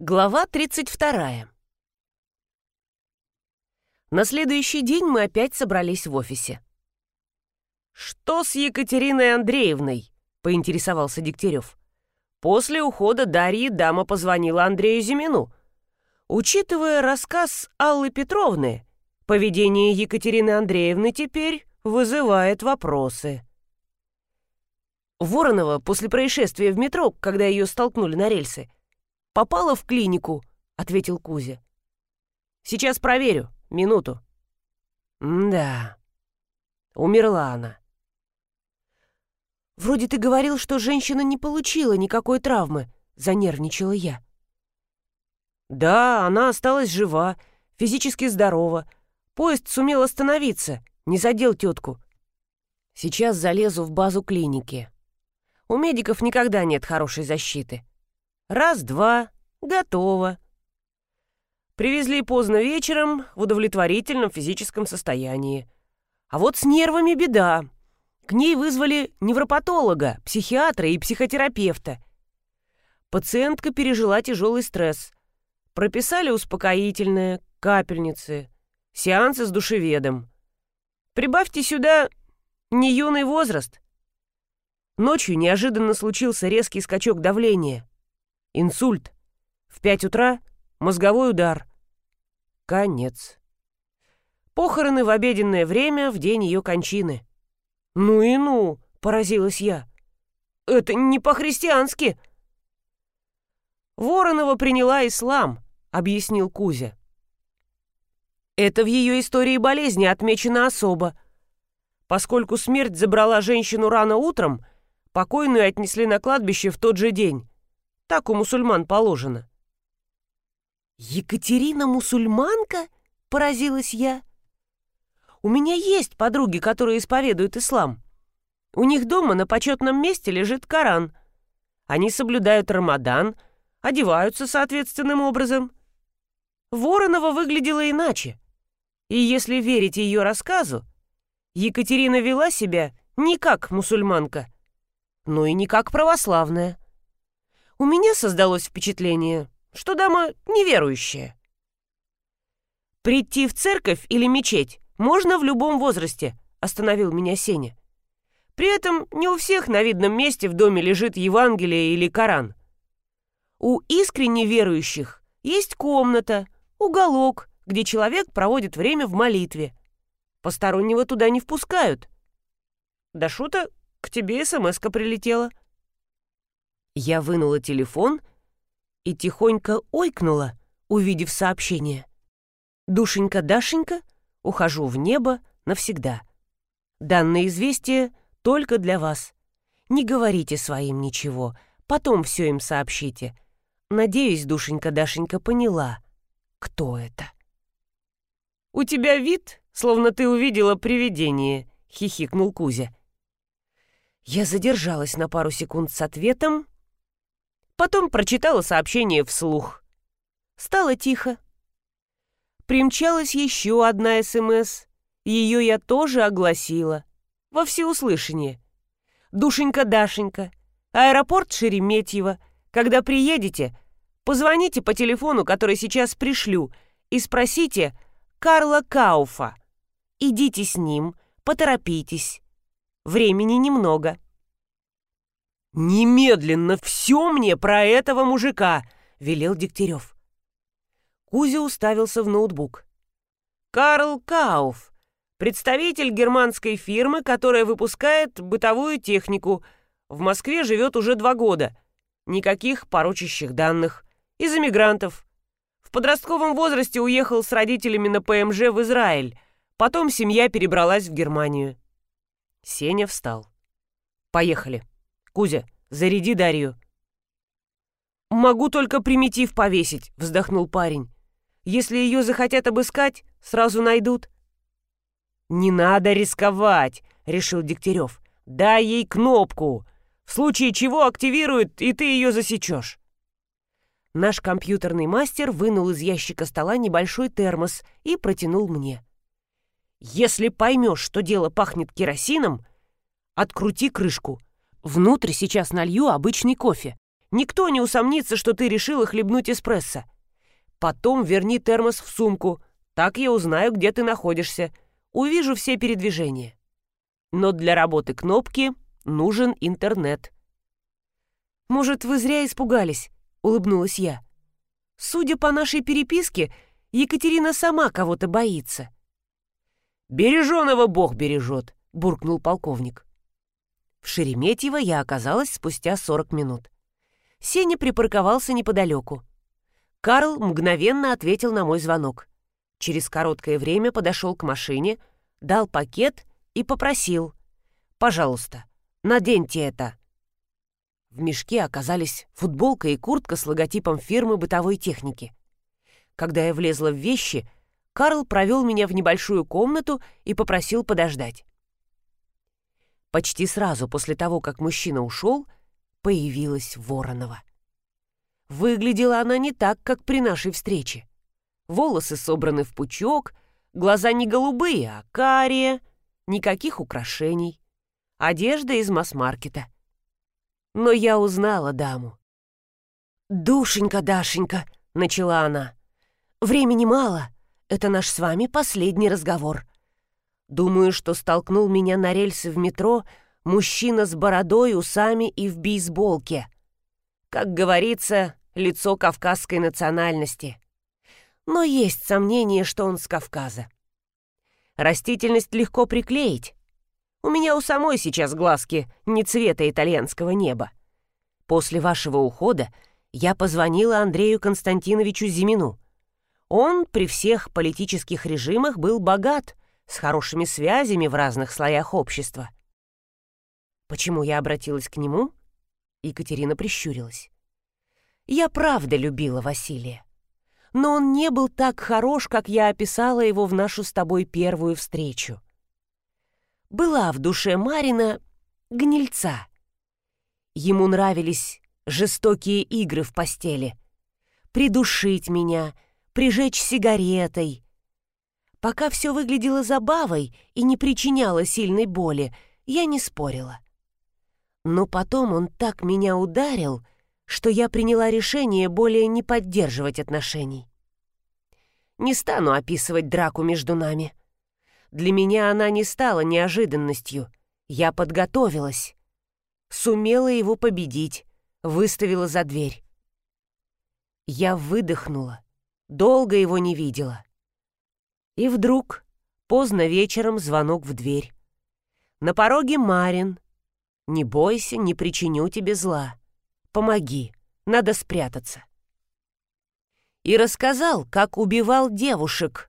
Глава 32. На следующий день мы опять собрались в офисе. «Что с Екатериной Андреевной?» — поинтересовался Дегтярев. После ухода Дарьи дама позвонила Андрею Зимину. Учитывая рассказ Аллы Петровны, поведение Екатерины Андреевны теперь вызывает вопросы. Воронова после происшествия в метро, когда ее столкнули на рельсы, попала в клинику», — ответил Кузя. «Сейчас проверю. Минуту». «Да, умерла она». «Вроде ты говорил, что женщина не получила никакой травмы», — занервничала я. «Да, она осталась жива, физически здорова. Поезд сумел остановиться, не задел тетку. Сейчас залезу в базу клиники. У медиков никогда нет хорошей защиты. Раз-два, готово. Привезли поздно вечером в удовлетворительном физическом состоянии. А вот с нервами беда. К ней вызвали невропатолога, психиатра и психотерапевта. Пациентка пережила тяжелый стресс. Прописали успокоительное, капельницы, сеансы с душеведом. Прибавьте сюда не юный возраст. Ночью неожиданно случился резкий скачок давления. Инсульт. В пять утра мозговой удар. Конец. Похороны в обеденное время в день ее кончины. «Ну и ну!» — поразилась я. «Это не по-христиански!» «Воронова приняла ислам», — объяснил Кузя. Это в ее истории болезни отмечено особо. Поскольку смерть забрала женщину рано утром, покойную отнесли на кладбище в тот же день. Так у мусульман положено». «Екатерина мусульманка?» — поразилась я. «У меня есть подруги, которые исповедуют ислам. У них дома на почетном месте лежит Коран. Они соблюдают Рамадан, одеваются соответственным образом. Воронова выглядела иначе. И если верить ее рассказу, Екатерина вела себя не как мусульманка, но и не как православная. У меня создалось впечатление, что дама неверующая. «Прийти в церковь или мечеть можно в любом возрасте», — остановил меня Сеня. «При этом не у всех на видном месте в доме лежит Евангелие или Коран. У искренне верующих есть комната, уголок, где человек проводит время в молитве. Постороннего туда не впускают». «Да шута, к тебе смс-ка прилетела», я вынула телефон и тихонько ойкнула, увидев сообщение. «Душенька-дашенька, ухожу в небо навсегда. Данное известие только для вас. Не говорите своим ничего, потом все им сообщите. Надеюсь, душенька-дашенька поняла, кто это». «У тебя вид, словно ты увидела привидение», — хихикнул Кузя. Я задержалась на пару секунд с ответом, Потом прочитала сообщение вслух. Стало тихо. Примчалась еще одна СМС. Ее я тоже огласила. Во всеуслышание. «Душенька-дашенька, аэропорт Шереметьево. Когда приедете, позвоните по телефону, который сейчас пришлю, и спросите Карла Кауфа. Идите с ним, поторопитесь. Времени немного». «Немедленно все мне про этого мужика!» — велел Дегтярев. Кузя уставился в ноутбук. «Карл Кауф, представитель германской фирмы, которая выпускает бытовую технику. В Москве живет уже два года. Никаких порочащих данных. Из эмигрантов. В подростковом возрасте уехал с родителями на ПМЖ в Израиль. Потом семья перебралась в Германию». Сеня встал. «Поехали». Кузя, заряди Дарью». «Могу только примитив повесить», — вздохнул парень. «Если ее захотят обыскать, сразу найдут». «Не надо рисковать», — решил Дегтярев. «Дай ей кнопку. В случае чего активирует, и ты ее засечешь». Наш компьютерный мастер вынул из ящика стола небольшой термос и протянул мне. «Если поймешь, что дело пахнет керосином, открути крышку. Внутрь сейчас налью обычный кофе. Никто не усомнится, что ты решила хлебнуть эспрессо. Потом верни термос в сумку. Так я узнаю, где ты находишься. Увижу все передвижения. Но для работы кнопки нужен интернет. «Может, вы зря испугались?» — улыбнулась я. «Судя по нашей переписке, Екатерина сама кого-то боится». «Береженого Бог бережет», — буркнул полковник. В Шереметьево я оказалась спустя 40 минут. Сеня припарковался неподалеку. Карл мгновенно ответил на мой звонок. Через короткое время подошел к машине, дал пакет и попросил. «Пожалуйста, наденьте это». В мешке оказались футболка и куртка с логотипом фирмы бытовой техники. Когда я влезла в вещи, Карл провел меня в небольшую комнату и попросил подождать. Почти сразу после того, как мужчина ушел, появилась Воронова. Выглядела она не так, как при нашей встрече. Волосы собраны в пучок, глаза не голубые, а карие, никаких украшений. Одежда из масс-маркета. Но я узнала даму. «Душенька, Дашенька», — начала она, — «времени мало, это наш с вами последний разговор. Думаю, что столкнул меня на рельсы в метро мужчина с бородой, усами и в бейсболке. Как говорится, лицо кавказской национальности. Но есть сомнение, что он с Кавказа. Растительность легко приклеить. У меня у самой сейчас глазки не цвета итальянского неба. После вашего ухода я позвонила Андрею Константиновичу Зимину. Он при всех политических режимах был богат, с хорошими связями в разных слоях общества. Почему я обратилась к нему? Екатерина прищурилась. Я правда любила Василия. Но он не был так хорош, как я описала его в нашу с тобой первую встречу. Была в душе Марина гнильца. Ему нравились жестокие игры в постели. Придушить меня, прижечь сигаретой, Пока все выглядело забавой и не причиняло сильной боли, я не спорила. Но потом он так меня ударил, что я приняла решение более не поддерживать отношений. Не стану описывать драку между нами. Для меня она не стала неожиданностью. Я подготовилась. Сумела его победить, выставила за дверь. Я выдохнула. Долго его не видела. И вдруг, поздно вечером, звонок в дверь. На пороге Марин. «Не бойся, не причиню тебе зла. Помоги, надо спрятаться». И рассказал, как убивал девушек.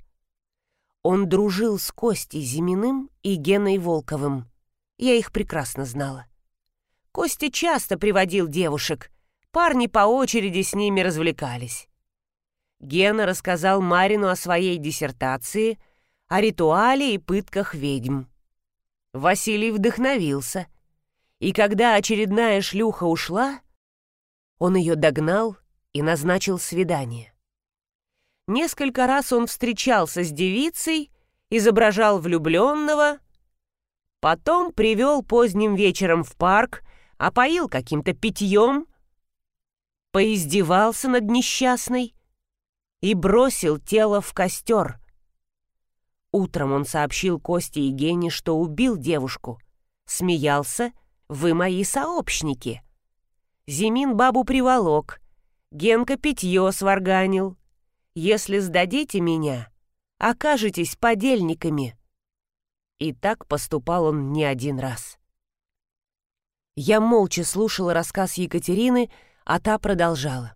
Он дружил с Костей Зиминым и Геной Волковым. Я их прекрасно знала. Костя часто приводил девушек. Парни по очереди с ними развлекались. Гена рассказал Марину о своей диссертации, о ритуале и пытках ведьм. Василий вдохновился. И когда очередная шлюха ушла, он ее догнал и назначил свидание. Несколько раз он встречался с девицей, изображал влюбленного, потом привел поздним вечером в парк, опоил каким-то питьем, поиздевался над несчастной, и бросил тело в костер. Утром он сообщил Косте и Гене, что убил девушку. Смеялся «Вы мои сообщники». Зимин бабу приволок, Генка питье сварганил. «Если сдадите меня, окажетесь подельниками». И так поступал он не один раз. Я молча слушала рассказ Екатерины, а та продолжала.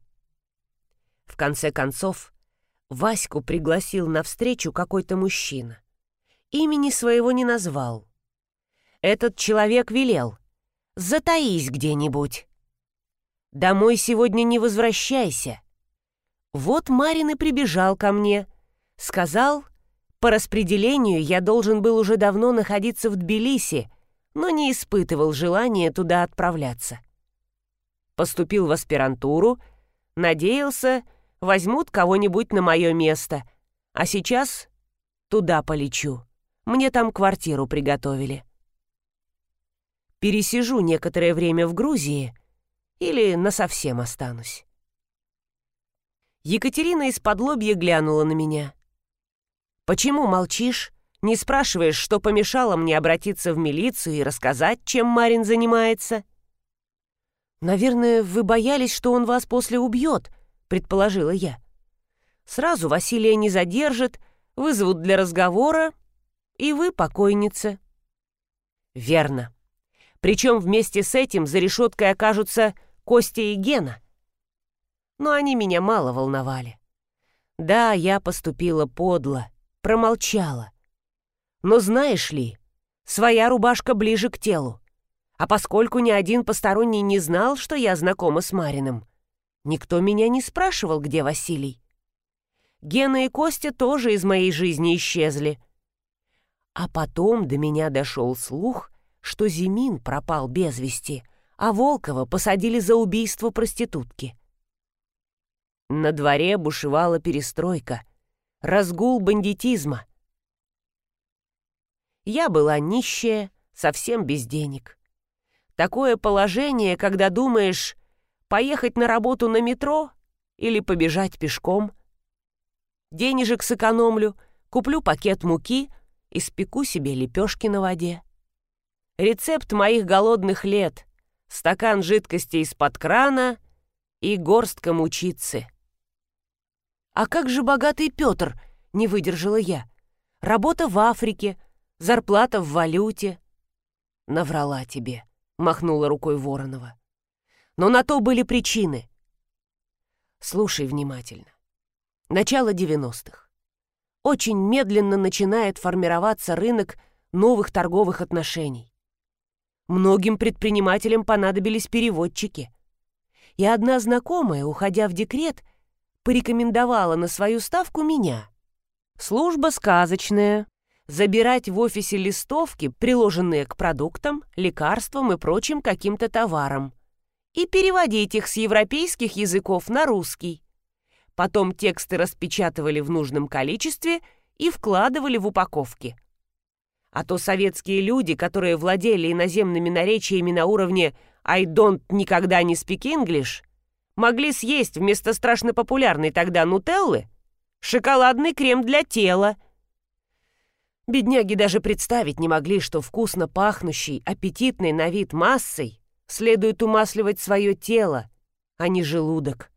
В конце концов, Ваську пригласил на встречу какой-то мужчина. Имени своего не назвал. Этот человек велел «Затаись где-нибудь». «Домой сегодня не возвращайся». Вот Марин и прибежал ко мне. Сказал, по распределению я должен был уже давно находиться в Тбилиси, но не испытывал желания туда отправляться. Поступил в аспирантуру, надеялся, возьмут кого-нибудь на мое место. А сейчас туда полечу. Мне там квартиру приготовили. Пересижу некоторое время в Грузии Или насовсем останусь. Екатерина из-под лобья глянула на меня. «Почему молчишь? Не спрашиваешь, что помешало мне обратиться в милицию и рассказать, чем Марин занимается?» «Наверное, вы боялись, что он вас после убьет», — предположила я. «Сразу Василия не задержат, вызовут для разговора, и вы покойница». «Верно. Причем вместе с этим за решеткой окажутся Костя и Гена. Но они меня мало волновали. Да, я поступила подло, промолчала. Но знаешь ли, своя рубашка ближе к телу. А поскольку ни один посторонний не знал, что я знакома с Мариным, никто меня не спрашивал, где Василий. Гена и Костя тоже из моей жизни исчезли. А потом до меня дошел слух, что Зимин пропал без вести, а Волкова посадили за убийство проститутки. На дворе бушевала перестройка, разгул бандитизма. Я была нищая, совсем без денег. Такое положение, когда думаешь, поехать на работу на метро или побежать пешком. Денежек сэкономлю, куплю пакет муки, и спеку себе лепешки на воде. Рецепт моих голодных лет. Стакан жидкости из-под крана и горстка мучицы. «А как же богатый Петр?» — не выдержала я. «Работа в Африке, зарплата в валюте». «Наврала тебе», — махнула рукой Воронова. «Но на то были причины». Слушай внимательно. Начало 90-х. Очень медленно начинает формироваться рынок новых торговых отношений. Многим предпринимателям понадобились переводчики. И одна знакомая, уходя в декрет, порекомендовала на свою ставку меня. Служба сказочная. Забирать в офисе листовки, приложенные к продуктам, лекарствам и прочим каким-то товарам. И переводить их с европейских языков на русский. Потом тексты распечатывали в нужном количестве и вкладывали в упаковки. А то советские люди, которые владели иноземными наречиями на уровне «I don't никогда не speak English», могли съесть вместо страшно популярной тогда нутеллы шоколадный крем для тела. Бедняги даже представить не могли, что вкусно пахнущий, аппетитный на вид массой следует умасливать свое тело, а не желудок.